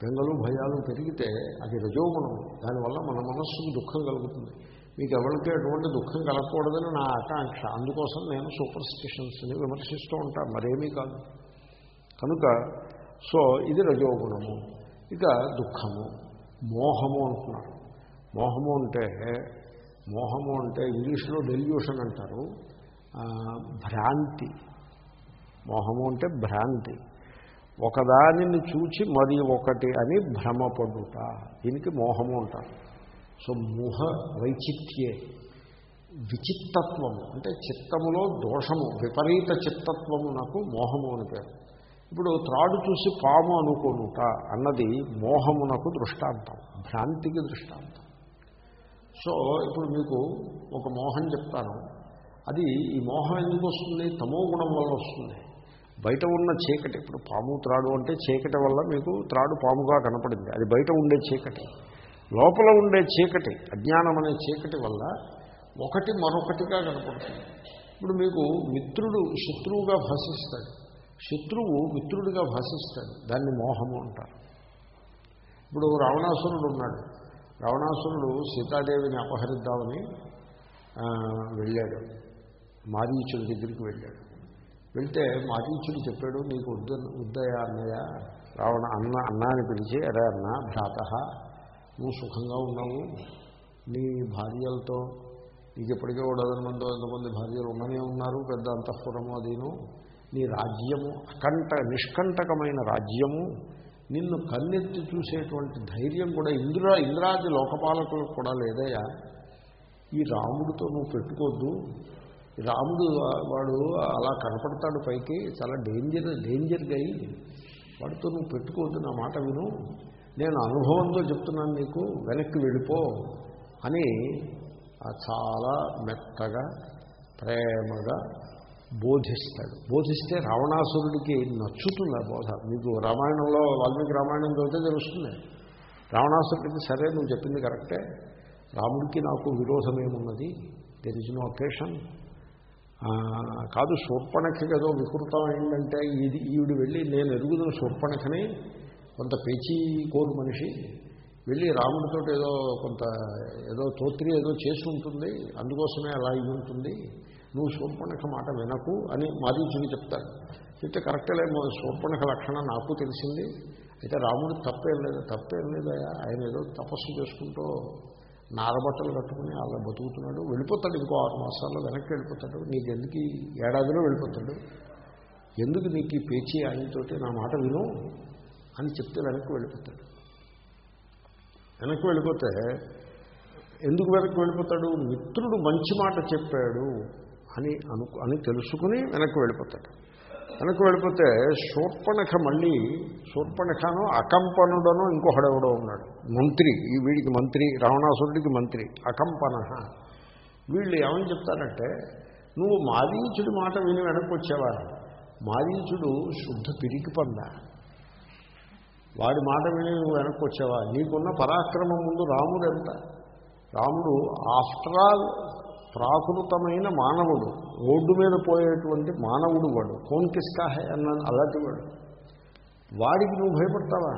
బెంగలు భయాలు పెరిగితే అది రజోగుణం. దానివల్ల మన మనస్సుకు దుఃఖం కలుగుతుంది. మీకు ఎవరికి ఎటువంటి దుఃఖం కలగకూడదని నా ఆకాంక్ష. అందుకోసం నేను సూపర్ స్టిషన్స్ని విమర్శిస్తూ ఉంటాను మరేమీ కాదు. కనుక సో ఇది రజోగుణము. ఇక దుఃఖము. మోహము అంటున్నారు. మోహము అంటే మోహము అంటే ఇంగ్లీష్లో డెల్యూషన్ అంటారు. భ్రాంతి. మోహము అంటే భ్రాంతి. ఒకదానిని చూచి మరి ఒకటి అని భ్రమపడుట. దీనికి మోహము అంటారు. సో మోహ వైచిత్యే విచిత్తత్వము. అంటే చిత్తములో దోషము. విపరీత చిత్తత్వము నాకు మోహము అని పేరు. ఇప్పుడు త్రాడు చూసి పాము అనుకోనుట అన్నది మోహమునకు దృష్టాంతం భ్రాంతికి దృష్టాంతం. సో ఇప్పుడు మీకు ఒక మోహం చెప్తాను. అది ఈ మోహం ఎందుకు వస్తుంది? తమో గుణం వల్ల వస్తుంది. బయట ఉన్న చీకటి ఇప్పుడు పాము త్రాడు అంటే చీకటి వల్ల మీకు త్రాడు పాముగా కనపడింది. అది బయట ఉండే చీకటి. లోపల ఉండే చీకటి అజ్ఞానం అనే చీకటి వల్ల ఒకటి మరొకటిగా కనపడుతుంది. ఇప్పుడు మీకు మిత్రుడు శత్రువుగా భాషిస్తాడు. శత్రువు మిత్రుడిగా భాషిస్తాడు. దాన్ని మోహము అంటారు. ఇప్పుడు రావణాసురుడు ఉన్నాడు. రావణాసురుడు సీతాదేవిని అపహరిద్దామని వెళ్ళాడు. మారీచుడి దగ్గరికి వెళ్ళాడు. వెళ్తే మారీచుడు చెప్పాడు నీకు వద్ద ఉద్దయ అన్నయ్య. రావణ అన్న అన్న అని పిలిచి అరే అన్న భ్రాత నువ్వు సుఖంగా ఉన్నావు. నీ భార్యలతో నీకు ఇప్పటికే ఓ డజన్ మంది ఎంతమంది భార్యలు ఉన్ననే ఉన్నారు. పెద్ద అంతఃపురము అదీను. నీ రాజ్యము అకంట నిష్కంటకమైన రాజ్యము నిన్ను కన్నెత్తి చూసేటువంటి ధైర్యం కూడా ఇంద్ర ఇంద్రాది లోకపాలకులకు కూడా లేదయా ఈ రాముడితో నువ్వు పెట్టుకోవద్దు రాముడు వాడు అలా కనపడతాడు పైకి చాలా డేంజర్ డేంజర్గా అయ్యి వాడితో నువ్వు పెట్టుకోవద్దు నా మాట విను. నేను అనుభవంతో చెప్తున్నాను నీకు వెనక్కి వెళ్ళిపో అని చాలా మెత్తగా ప్రేమగా బోధిస్తాడు. బోధిస్తే రావణాసురుడికి నచ్చుతుంది ఆ బోధ? మీకు రామాయణంలో వాల్మీకి రామాయణం చదివితే తెలుస్తుంది. రావణాసురుడికి సరే నువ్వు చెప్పింది కరెక్టే. రాముడికి నాకు విరోధమేమున్నది? దెర్ ఇస్ నో అకేషన్ కాదు శూర్పణఖకి ఏదో వికృతం అయిందంటే ఇది ఈవిడ వెళ్ళి నేను ఎరుగుతున్న శూర్పణఖని కొంత పేచీ కోరు మనిషి వెళ్ళి రాముడితో ఏదో కొంత ఏదో తోత్రి ఏదో చేసి ఉంటుంది అందుకోసమే అలా అయి ఉంటుంది. నువ్వు శూర్పణఖ మాట వినకు అని మారీచుని చెప్తాడు చెప్తే కరెక్టే లేదు శూర్పణఖ లక్షణం నాకు తెలిసింది. అయితే రాముడు తప్పేం లేదు తప్పేం లేదయా ఆయన ఏదో తపస్సు చేసుకుంటూ నారబట్టలు కట్టుకుని అలా బతుకుతున్నాడు. వెళ్ళిపోతాడు ఇంకో ఆరు మాసాల్లో వెనక్కి వెళ్ళిపోతాడు. నీకు ఎందుకు ఏడాదిలో వెళ్ళిపోతాడు? ఎందుకు నీకు ఈ పేచీ ఆయనతోటి నా మాట విను అని చెప్తే వెనక్కి వెళ్ళిపోతాడు. వెనక్కి వెళ్ళిపోతే ఎందుకు వెనక్కి వెళ్ళిపోతాడు? మిత్రుడు మంచి మాట చెప్పాడు. అని అను అని తెలుసుకుని వెనక్కి వెళ్ళిపోతాడు. వెనక్కి వెళ్ళిపోతే శూర్పణఖ మళ్ళీ శూర్పణఖను అకంపనుడను ఇంకొకడెవడో ఉన్నాడు. మంత్రి ఈ వీడికి మంత్రి రావణాసురుడికి మంత్రి అకంపన వీళ్ళు ఏమని చెప్తారంటే నువ్వు మారీచుడి మాట విని వెనక్కి వచ్చేవా మారీచుడు శుద్ధ పిరికి పందా వాడి మాట విని నువ్వు వెనక్కి వచ్చేవా నీకున్న పరాక్రమం ముందు రాముడు ఎంత? రాముడు ఆఫ్టర్ ఆల్ ప్రాకృతమైన మానవుడు రోడ్డు మీద పోయేటువంటి మానవుడు వాడు కోన్ కిస్కా అన్న అలాంటి వాడు. వాడికి నువ్వు భయపడతావా?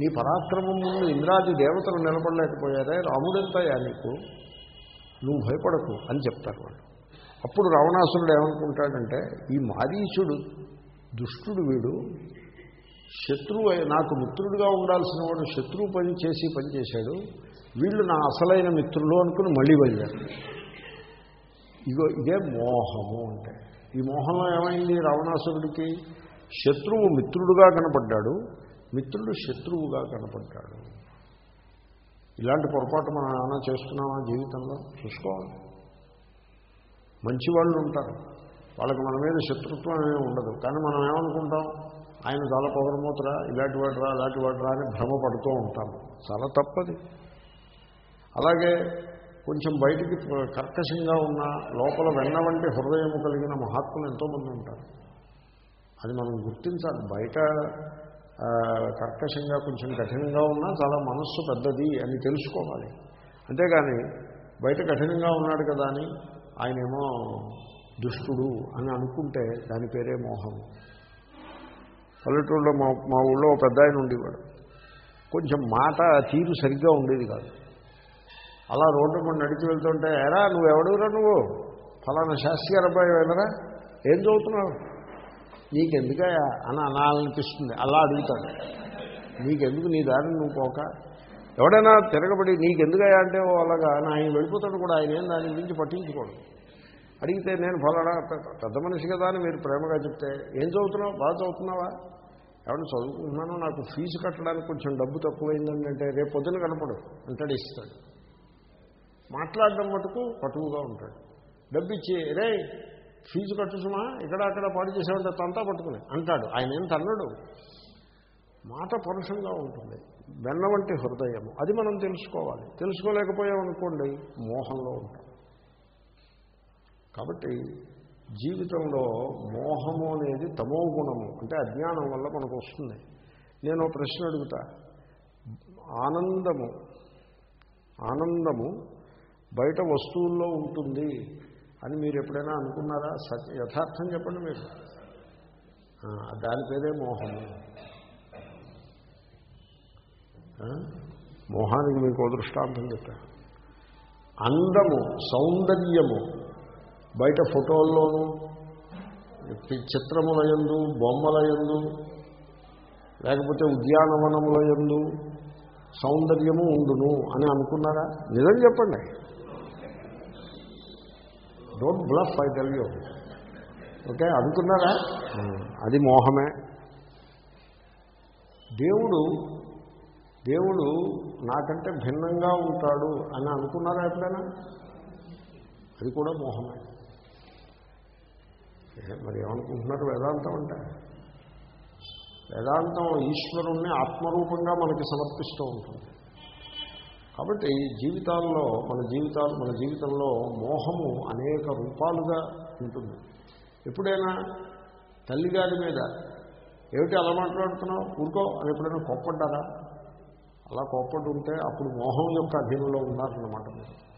నీ పరాక్రమం ముందు ఇంద్రాది దేవతలు నిలబడలేకపోయారే రాముడెంతయా నీకు? నువ్వు భయపడకు అని చెప్తారు వాళ్ళు. అప్పుడు రావణాసురుడు ఏమనుకుంటాడంటే ఈ మారీచుడు దుష్టుడు వీడు శత్రువు అయి- నాకు మిత్రుడిగా ఉండాల్సిన వాడు శత్రువు పని చేసి పనిచేశాడు వీళ్ళు నా అసలైన మిత్రులు అనుకుని మళ్ళీ వెళ్ళారు ఇగో ఇదే మోహము అంటే. ఈ మోహంలో ఏమైంది? రావణాసురుడికి శత్రువు మిత్రుడుగా కనపడ్డాడు. మిత్రుడు శత్రువుగా కనపడ్డాడు. ఇలాంటి పొరపాటు మనం ఏమైనా చేస్తున్నామా జీవితంలో? చూసుకోవాలి. మంచి వాళ్ళు ఉంటారు. వాళ్ళకి మన మీద శత్రుత్వం ఏమీ ఉండదు. కానీ మనం ఏమనుకుంటాం? ఆయన చాలా పొగరమూతరా ఇలాంటి వాడరా అలాంటి వాడరా అని భ్రమపడుతూ ఉంటాం. చాలా తప్పది. అలాగే కొంచెం బయటికి కర్కశంగా ఉన్న లోపల వెన్న వంటి హృదయము కలిగిన మహాత్ములు ఎంతోమంది ఉంటారు. అది మనం గుర్తించాలి. బయట కర్కశంగా కొంచెం కఠినంగా ఉన్నా చాలా మనస్సు పెద్దది అని తెలుసుకోవాలి. అంతేగాని బయట కఠినంగా ఉన్నాడు కదా అని ఆయనేమో దుష్టుడు అని అనుకుంటే దాని పేరే మోహం పల్లెటూరులో మా మా ఊళ్ళో ఒక పెద్ద ఆయన ఉండేవాడు. కొంచెం మాట తీరు సరిగ్గా ఉండేది కాదు. అలా రోడ్డు కొన్ని నడిచి వెళ్తుంటే ఎరా నువ్వు ఎవడురా నువ్వు? ఫలానా శాస్త్రి గారు అబ్బాయి వెళ్ళరా ఏం చదువుతున్నావు? నీకెందుకయా అని అనాలనిపిస్తుంది. అలా అడుగుతాడు. నీకెందుకు? నీ దారిని నువ్వు పోక. ఎవడైనా తిరగబడి నీకెందుకయ్యా? అంటే ఓ అలాగా. నా ఆయన వెళ్ళిపోతాడు కూడా. ఆయన ఏం దాని గురించి పట్టించుకోడు. అడిగితే నేను ఫలానా పెద్ద మనిషి కదా అని మీరు ప్రేమగా చెప్తే ఏం చదువుతున్నావు? బాగా చదువుతున్నావా? ఎవరు చదువుకుంటున్నాను? నాకు ఫీజు కట్టడానికి కొంచెం డబ్బు తక్కువైందండి అంటే రేపు పొద్దున కనపడు. అంటాడు ఇస్తాడు. మాట్లాడడం మటుకు పటువుగా ఉంటాడు. డబ్బు ఇచ్చి రే ఫీజు కట్టుసుమా ఇక్కడ అక్కడ పాడు చేసామంటే తంతా పట్టుకుని. అంటాడు. ఆయన ఏం తన్నడు? మాట పరుషంగా ఉంటుంది. వెన్న వంటి హృదయము. అది మనం తెలుసుకోవాలి. తెలుసుకోలేకపోయామనుకోండి మోహంలో ఉంటాం. కాబట్టి జీవితంలో మోహము అనేది తమో గుణము. అంటే అజ్ఞానం వల్ల మనకు వస్తుంది. నేను ప్రశ్న అడుగుతా. ఆనందము ఆనందము బయట వస్తువుల్లో ఉంటుంది అని మీరు ఎప్పుడైనా అనుకున్నారా? సత్య యథార్థం చెప్పండి మీరు. దాని పేరే మోహము మోహానికి మీకు దృష్టాంతం చెప్పా. అందము సౌందర్యము బయట ఫోటోల్లోనూ చిత్రముల ఎందు బొమ్మల యందు లేకపోతే ఉద్యానవనముల ఎందు సౌందర్యము ఉండును అని అనుకున్నారా? నిజం చెప్పండి. Don't bluff I tell you okay అనుకున్నారా? అది మోహమే. దేవుడు దేవుడు నాకంటే భిన్నంగా ఉంటాడు అని అనుకున్నారా ఎప్పుడైనా? అది కూడా మోహమే. మరి ఏమనుకుంటున్నారు? వేదాంతం అంటే? వేదాంతం ఈశ్వరుణ్ణి ఆత్మరూపంగా మనకి సమర్పిస్తూ ఉంటుంది. కాబట్టి జీవితాల్లో మన జీవితాలు మన జీవితంలో మోహము అనేక రూపాలుగా ఉంటుంది. ఎప్పుడైనా తల్లిగారి మీద ఏమిటి అలా మాట్లాడుతున్నావు? ఊరుకో అని ఎప్పుడైనా కోప్పడ్డారా? అలా కోప్పడి ఉంటే అప్పుడు మోహం యొక్క అధీనంలో ఉన్నారన్నమాట మీరు.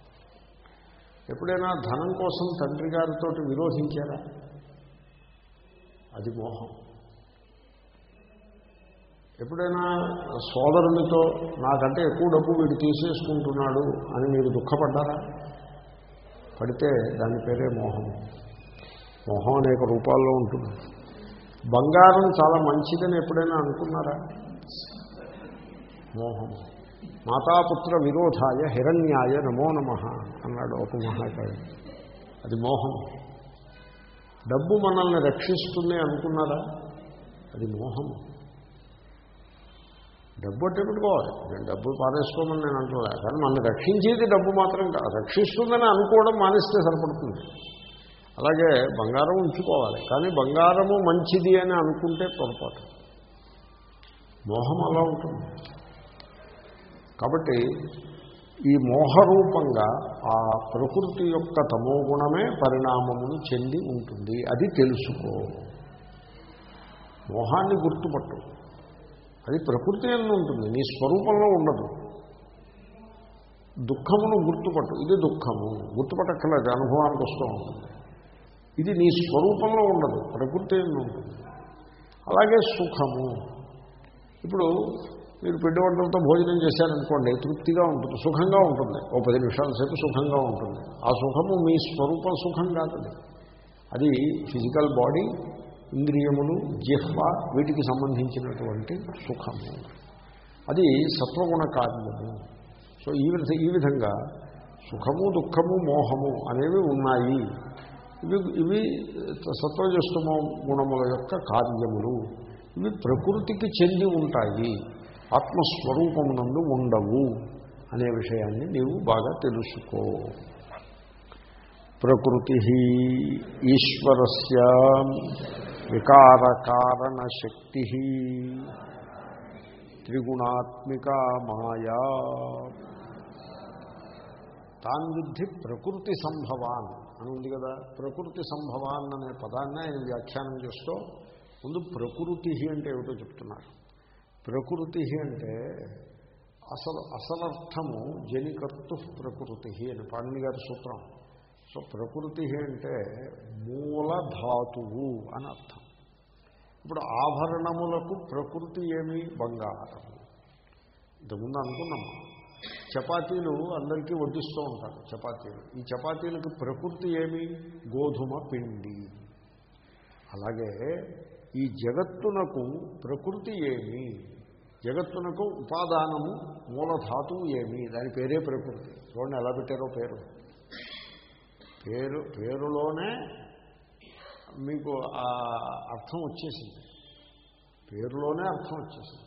ఎప్పుడైనా ధనం కోసం తండ్రి గారితో విరోధించారా? అది మోహం. ఎప్పుడైనా సోదరునితో నాకంటే ఎక్కువ డబ్బు వీడు తీసేసుకుంటున్నాడు అని మీరు దుఃఖపడ్డారా? పడితే దాని పేరే మోహం. మోహం అనేక రూపాల్లో ఉంటుంది. బంగారం చాలా మంచిదని ఎప్పుడైనా అనుకున్నారా? మోహం. మాతాపుత్ర విరోధాయ హిరణ్యాయ నమో నమ అన్నాడు ఒక మహాకవి అది మోహం. డబ్బు మనల్ని రక్షిస్తుంది అనుకున్నారా? అది మోహం. డబ్బు అంటే పెట్టుకోవాలి నేను డబ్బు పారేసుకోమని నేను అంటున్నా. కానీ మనం రక్షించేది డబ్బు మాత్రం కాదు. రక్షిస్తుందని అనుకోవడం మానేస్తే సరిపడుతుంది. అలాగే బంగారం ఉంచుకోవాలి. కానీ బంగారము మంచిది అని అనుకుంటే పొరపాటు. మోహం అలా ఉంటుంది. కాబట్టి ఈ మోహరూపంగా ఆ ప్రకృతి యొక్క తమోగుణమే పరిణామమును చెంది ఉంటుంది. అది తెలుసుకో. మోహాన్ని గుర్తుపట్టు. అది ప్రకృతి ఎందు ఉంటుంది నీ స్వరూపంలో ఉండదు. దుఃఖమును గుర్తుపట్టు ఇది దుఃఖము గుర్తుపట్టక్కర్లేదు అనుభవానికి వస్తూ ఉంటుంది. ఇది నీ స్వరూపంలో ఉండదు ప్రకృతి ఎందు ఉంటుంది. అలాగే సుఖము. ఇప్పుడు మీరు పిండి వంటలతో భోజనం చేశారనుకోండి తృప్తిగా ఉంటుంది సుఖంగా ఉంటుంది. ఓ పది నిమిషాల సేపు సుఖంగా ఉంటుంది. ఆ సుఖము మీ స్వరూప సుఖం కాదు. అది ఫిజికల్ బాడీ ఇంద్రియములు జిహ్వ వీటికి సంబంధించినటువంటి సుఖము. అది సత్వగుణ కార్యము. సో ఈ విధ ఈ విధంగా సుఖము దుఃఖము మోహము అనేవి ఉన్నాయి. ఇవి ఇవి సత్వజస్తమ గుణముల యొక్క కార్యములు. ఇవి ప్రకృతికి చెంది ఉంటాయి. ఆత్మస్వరూపమునందు ఉండవు అనే విషయాన్ని నీవు బాగా తెలుసుకో. ప్రకృతి ఈశ్వరస్య వికారకారణశక్తి. త్రిగుణాత్మిక మాయా. తాన్ విద్ధి ప్రకృతి సంభవాన్ అని ఉంది కదా. ప్రకృతి సంభవాన్ అనే పదాన్ని ఆయన వ్యాఖ్యానం చేస్తూ ముందు ప్రకృతి అంటే ఏమిటో చెప్తున్నారు. ప్రకృతి అంటే అసలు అసలర్థము జనికర్తు ప్రకృతి అని పాణిని గారి సూత్రం. సో ప్రకృతి అంటే మూల ధాతువు అని అర్థం. ఇప్పుడు ఆభరణములకు ప్రకృతి ఏమి? బంగారము. ఇంతకుముందు అనుకున్నాము చపాతీలు అందరికీ వడ్డిస్తూ ఉంటారు చపాతీలు. ఈ చపాతీలకు ప్రకృతి ఏమి? గోధుమ పిండి. అలాగే ఈ జగత్తునకు ప్రకృతి ఏమి? జగత్తునకు ఉపాదానము మూలధాతువు ఏమి? దాని పేరే ప్రకృతి. చూడండి ఎలా పెట్టారో పేరు. పేరు పేరులోనే మీకు ఆ అర్థం వచ్చేసింది. పేరులోనే అర్థం వచ్చేసింది.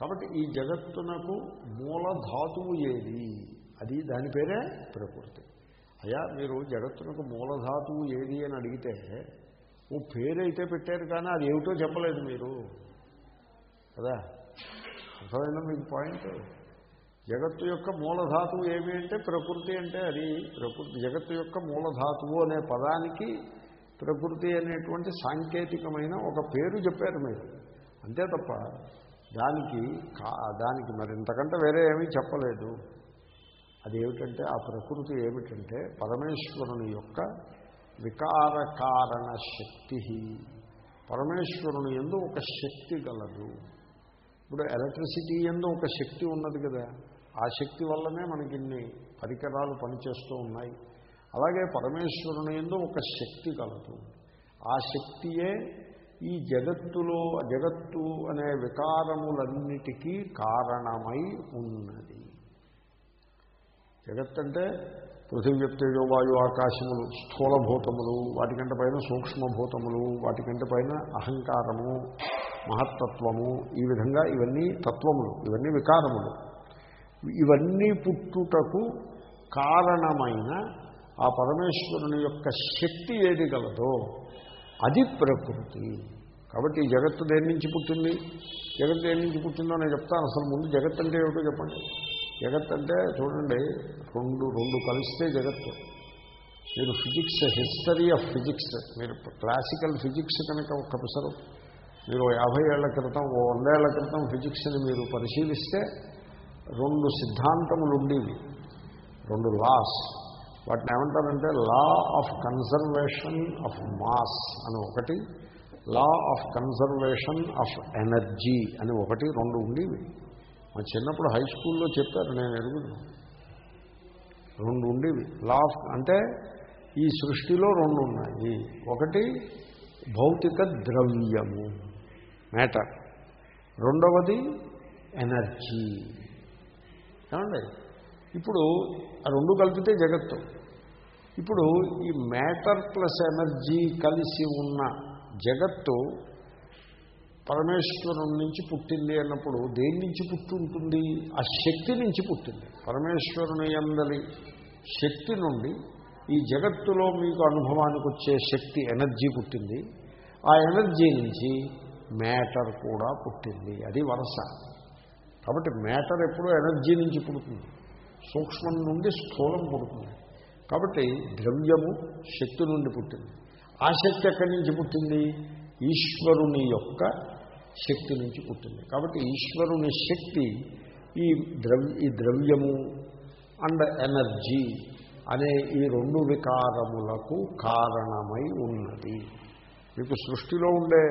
కాబట్టి ఈ జగత్తునకు మూలధాతువు ఏది? అది దాని పేరే ప్రకృతి. అయ్యా మీరు జగత్తునకు మూలధాతువు ఏది అని అడిగితే ఓ పేరైతే పెట్టారు కానీ అది ఏమిటో చెప్పలేదు మీరు. కదా? అర్థమైందా మీకు పాయింట్? జగత్తు యొక్క మూలధాతువు ఏమి అంటే ప్రకృతి అంటే అది. ప్రకృతి జగత్తు యొక్క మూలధాతువు అనే పదానికి ప్రకృతి అనేటువంటి సాంకేతికమైన ఒక పేరు చెప్పారు మీరు. అంతే తప్ప దానికి దానికి మరి ఇంతకంటే వేరే ఏమీ చెప్పలేదు. అదేమిటంటే ఆ ప్రకృతి ఏమిటంటే పరమేశ్వరుని యొక్క వికారకారణ శక్తి. పరమేశ్వరుని ఎందు ఒక శక్తి గలదు. ఇప్పుడు ఎలక్ట్రిసిటీ ఎందు ఒక శక్తి ఉన్నది కదా. ఆ శక్తి వల్లనే మనకి ఇన్ని పరికరాలు పనిచేస్తూ ఉన్నాయి. అలాగే పరమేశ్వరుని ఎందు ఒక శక్తి కలదు ఆ శక్తియే ఈ జగత్తులో జగత్తు అనే వికారములన్నిటికీ కారణమై ఉన్నది. జగత్ అంటే పృథివ్యప్తేజో వాయు ఆకాశములు స్థూలభూతములు వాటికంటే పైన సూక్ష్మభూతములు వాటికంటే పైన అహంకారము మహత్తత్వము ఈ విధంగా ఇవన్నీ తత్వములు ఇవన్నీ వికారములు. ఇవన్నీ పుట్టుటకు కారణమైన ఆ పరమేశ్వరుని యొక్క శక్తి ఏది గలదో అది ప్రకృతి. కాబట్టి ఈ జగత్తు దేని నుంచి పుట్టింది? జగత్తు దేని నుంచి పుట్టిందో నేను చెప్తాను. అసలు ముందు జగత్ అంటే ఏమిటో చెప్పండి. జగత్ అంటే చూడండి రెండు రెండు కలిస్తే జగత్తు. మీరు ఫిజిక్స్ హిస్టరీ ఆఫ్ ఫిజిక్స్ మీరు క్లాసికల్ ఫిజిక్స్ కనుక ఒక్క పిసరు మీరు యాభై ఏళ్ళ క్రితం ఓ వందేళ్ళ క్రితం ఫిజిక్స్ని మీరు పరిశీలిస్తే రెండు సిద్ధాంతములు ఉండేవి రెండు లాస్ వాటిని ఏమంటారంటే law of conservation of mass అని ఒకటి law of conservation of energy అని ఒకటి రెండు ఉండేవి. మా చిన్నప్పుడు హై స్కూల్లో చెప్పారు నేను ఎరుగును రెండు ఉండేవి. లా ఆఫ్ అంటే ఈ సృష్టిలో రెండు ఉన్నాయి. ఒకటి భౌతిక ద్రవ్యము మ్యాటర్ రెండవది ఎనర్జీ ఏమండి? ఇప్పుడు ఆ రెండు కలిపితే జగత్తు. ఇప్పుడు ఈ మ్యాటర్ ప్లస్ ఎనర్జీ కలిసి ఉన్న జగత్తు పరమేశ్వరం నుంచి పుట్టింది అన్నప్పుడు దేని నుంచి పుట్టుంటుంది? ఆ శక్తి నుంచి పుట్టింది. పరమేశ్వరుని అందరి శక్తి నుండి ఈ జగత్తులో మీకు అనుభవానికి వచ్చే శక్తి ఎనర్జీ పుట్టింది. ఆ ఎనర్జీ నుంచి మ్యాటర్ కూడా పుట్టింది. అది వరస. కాబట్టి మ్యాటర్ ఎప్పుడూ ఎనర్జీ నుంచి పుడుతుంది. సూక్ష్మం నుండి స్థూలం పుడుతుంది. కాబట్టి ద్రవ్యము శక్తి నుండి పుట్టింది. ఆ శక్తి ఎక్కడి నుంచి పుట్టింది? ఈశ్వరుని యొక్క శక్తి నుంచి పుట్టింది. కాబట్టి ఈశ్వరుని శక్తి ఈ ద్రవ్య ఈ ద్రవ్యము అండ్ ఎనర్జీ అనే ఈ రెండు వికారములకు కారణమై ఉన్నది. మీకు సృష్టిలో ఉండే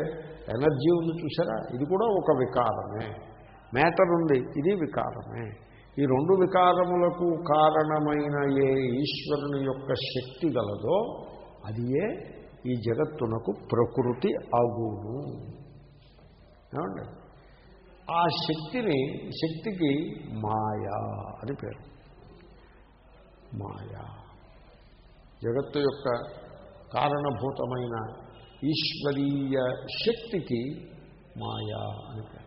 ఎనర్జీ ఉంది చూసారా? ఇది కూడా ఒక వికారమే. మ్యాటర్ ఉంది ఇది వికారమే. ఈ రెండు వికారములకు కారణమైన ఏ ఈశ్వరుని యొక్క శక్తి గలదో అది ఏ? ఈ జగత్తునకు ప్రకృతి అగును ఏమండి? ఆ శక్తిని శక్తికి మాయా అని పేరు. మాయా. జగత్తు యొక్క కారణభూతమైన ఈశ్వరీయ శక్తికి మాయా అని పేరు.